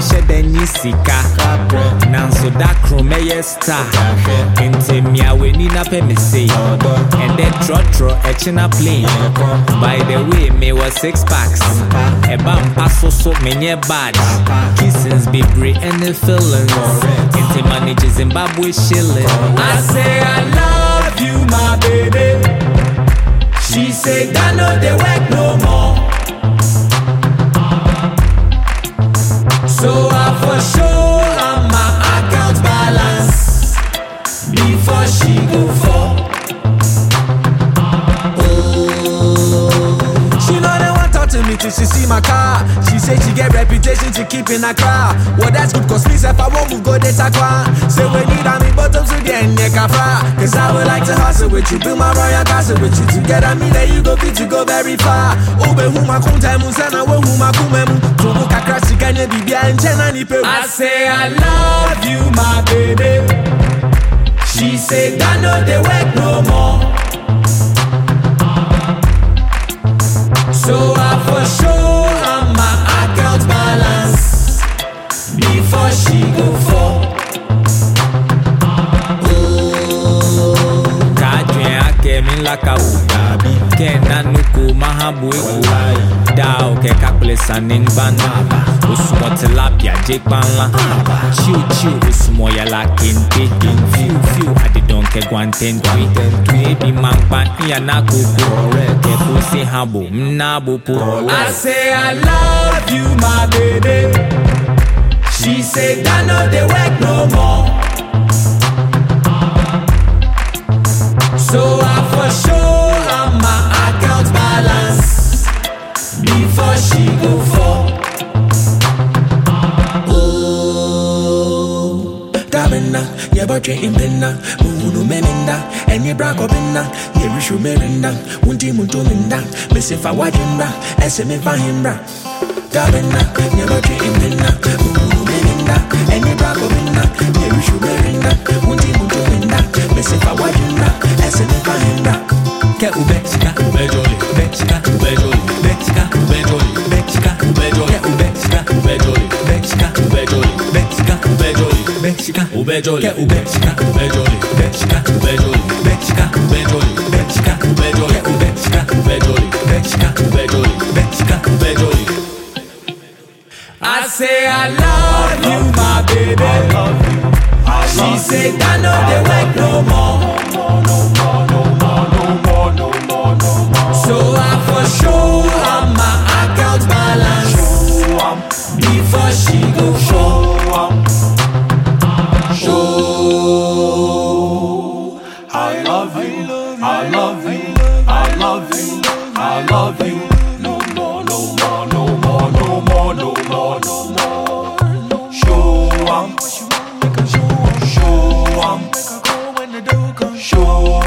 menhyɛ da nyi sika nanso da koro mɛyɛ star nti mmea w'ani na pɛ me sei ɛndɛ trɔtrɔ ɛkyi na plane by the way mewɔ six packs. Ɛba mpa so so menyɛ bad. Kissins bebree ɛne feelings nti manage zimbabwe shilling I say I love you, my baby. She say that no they work she see my car. She say she get reputation to keep in a car. Well, that's good cause me if I won't move go data kwa. Say we need a me bottom to the end kafa. Cause I would like to hustle with you, build my royal castle with you. Together me there you go fit to go very far. Ube huma kunta mu sana we huma kumemu. Tumu kakra sikanye bibia enchena ni pe. I say I love you my baby. She say that no they work no kɛ nanuku mahabu kɛ kakple sanin jekpanla chiuchiu osumɔ yala kente fiu fiu guantentui ebi mnabo po I say I love you, my baby. She say that no they work no more. So I and your Braco Bina, you wish you Merinda, Unti Muntuminda, Miss if I wajimba, SM if I himbra. Dabina, yeah, but you're in Bina, Munu Meninda, and your Braco Bina, you wish you Merinda, Unti Muntuminda, Miss if I wajimba, SM if I himbra. kɛ ubɛjɔli ubɛkyika ubɛjɔli kɛ ubɛkyika ubɛjɔli ubɛkyika ubɛjɔli ubɛkyika ubɛjɔli ubɛkyika ubɛjɔli kɛ ubɛkyika ubɛjɔli ubɛkyika ubɛjɔli ubɛkyika ubɛjɔli. I say I love you, my baby. She say that no they work no more. So I for sure on my account balance. Before she go love you, I love you, I love you, I love you. No more, no more, no more, no more, no more, no more. Show em, show em, show em.